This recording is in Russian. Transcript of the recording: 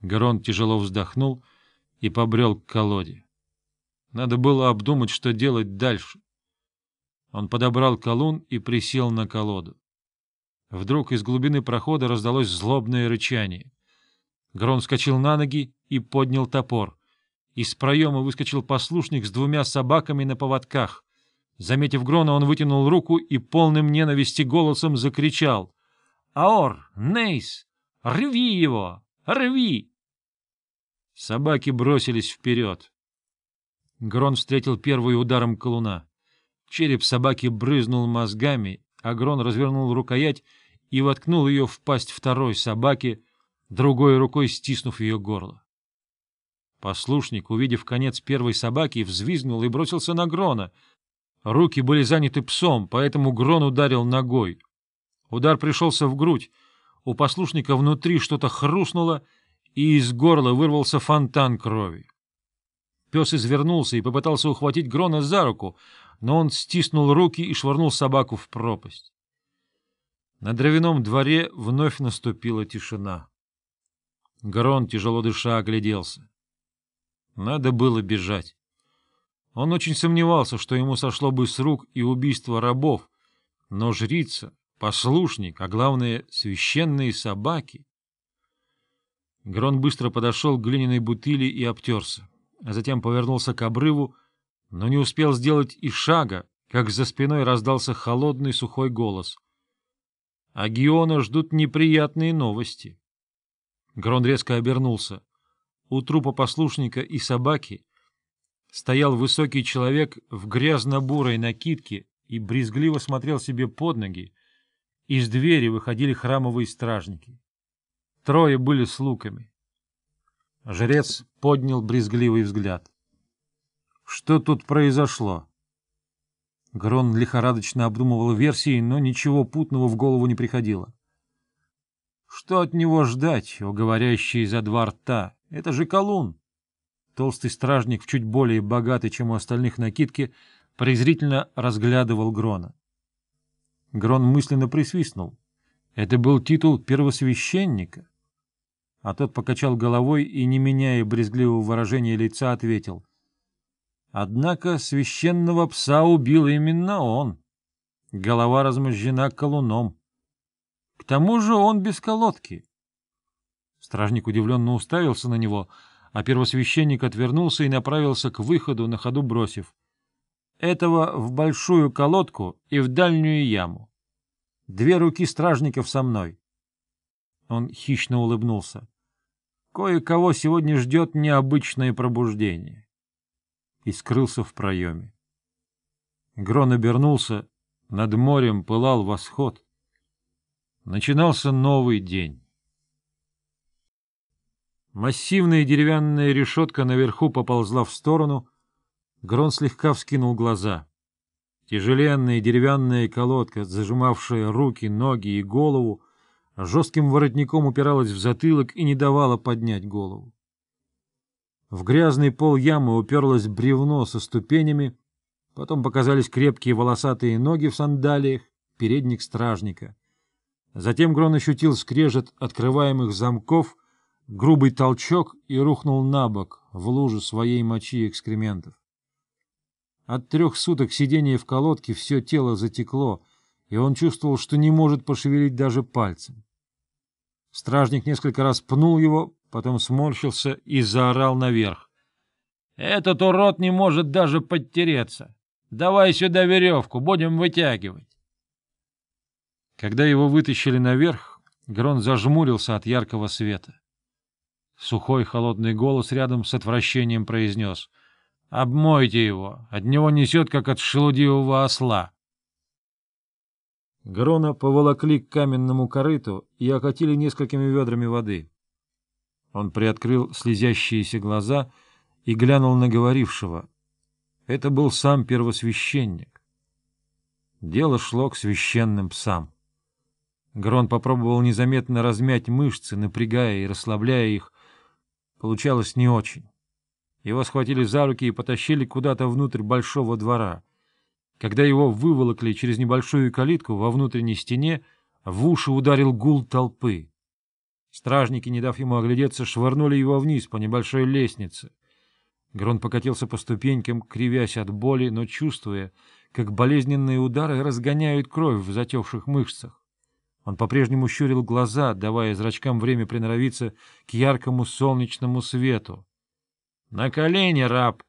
Грон тяжело вздохнул и побрел к колоде. Надо было обдумать, что делать дальше. Он подобрал колун и присел на колоду. Вдруг из глубины прохода раздалось злобное рычание. Грон вскочил на ноги и поднял топор. Из проема выскочил послушник с двумя собаками на поводках. Заметив Грона, он вытянул руку и полным ненависти голосом закричал. — Аор! Нейс! Рви его! Рви! Собаки бросились вперед. Грон встретил первый ударом колуна. Череп собаки брызнул мозгами, а Грон развернул рукоять и воткнул ее в пасть второй собаки, другой рукой стиснув ее горло. Послушник, увидев конец первой собаки, взвизгнул и бросился на Грона. Руки были заняты псом, поэтому Грон ударил ногой. Удар пришелся в грудь. У послушника внутри что-то хрустнуло, и из горла вырвался фонтан крови. Пес извернулся и попытался ухватить Грона за руку, но он стиснул руки и швырнул собаку в пропасть. На дровяном дворе вновь наступила тишина. Грон, тяжело дыша, огляделся. Надо было бежать. Он очень сомневался, что ему сошло бы с рук и убийство рабов, но жрица, послушник, а главное, священные собаки. Грон быстро подошел к глиняной бутыли и обтерся, а затем повернулся к обрыву, но не успел сделать и шага, как за спиной раздался холодный сухой голос. А ждут неприятные новости. Грон резко обернулся. У трупа послушника и собаки стоял высокий человек в грязно-бурой накидке и брезгливо смотрел себе под ноги. Из двери выходили храмовые стражники. Трое были с луками. Жрец поднял брезгливый взгляд. Что тут произошло? Грон лихорадочно обдумывал версии, но ничего путного в голову не приходило. Что от него ждать, о говорящий за два рта? Это же колун. Толстый стражник, чуть более богатый, чем у остальных накидки, презрительно разглядывал Грона. Грон мысленно присвистнул. Это был титул первосвященника. А тот покачал головой и, не меняя брезгливого выражения лица, ответил. Однако священного пса убил именно он. Голова размозжена колуном. К тому же он без колодки. Стражник удивленно уставился на него, а первосвященник отвернулся и направился к выходу, на ходу бросив. Этого в большую колодку и в дальнюю яму. Две руки стражников со мной. Он хищно улыбнулся. Кое-кого сегодня ждет необычное пробуждение. И скрылся в проеме. Грон обернулся, над морем пылал восход. Начинался новый день. Массивная деревянная решетка наверху поползла в сторону. Грон слегка вскинул глаза. Тяжеленная деревянная колодка, зажимавшая руки, ноги и голову, жестким воротником упиралась в затылок и не давала поднять голову. В грязный пол ямы уперлось бревно со ступенями, потом показались крепкие волосатые ноги в сандалиях, передник стражника. Затем Грон ощутил скрежет открываемых замков — грубый толчок и рухнул на бок в лужу своей мочи и экскрементов. От трех суток сидения в колодке все тело затекло, и он чувствовал, что не может пошевелить даже пальцем. Стражник несколько раз пнул его, потом сморщился и заорал наверх. — Этот урод не может даже подтереться. Давай сюда веревку, будем вытягивать. Когда его вытащили наверх, Грон зажмурился от яркого света. Сухой холодный голос рядом с отвращением произнес. — Обмойте его, от него несет, как от шелудивого осла. Грона поволокли к каменному корыту и окатили несколькими ведрами воды. Он приоткрыл слезящиеся глаза и глянул на говорившего. Это был сам первосвященник. Дело шло к священным псам. Грон попробовал незаметно размять мышцы, напрягая и расслабляя их, Получалось не очень. Его схватили за руки и потащили куда-то внутрь большого двора. Когда его выволокли через небольшую калитку во внутренней стене, в уши ударил гул толпы. Стражники, не дав ему оглядеться, швырнули его вниз по небольшой лестнице. Грон покатился по ступенькам, кривясь от боли, но чувствуя, как болезненные удары разгоняют кровь в затекших мышцах. Он по-прежнему щурил глаза, давая зрачкам время приноровиться к яркому солнечному свету. — На колени, раб!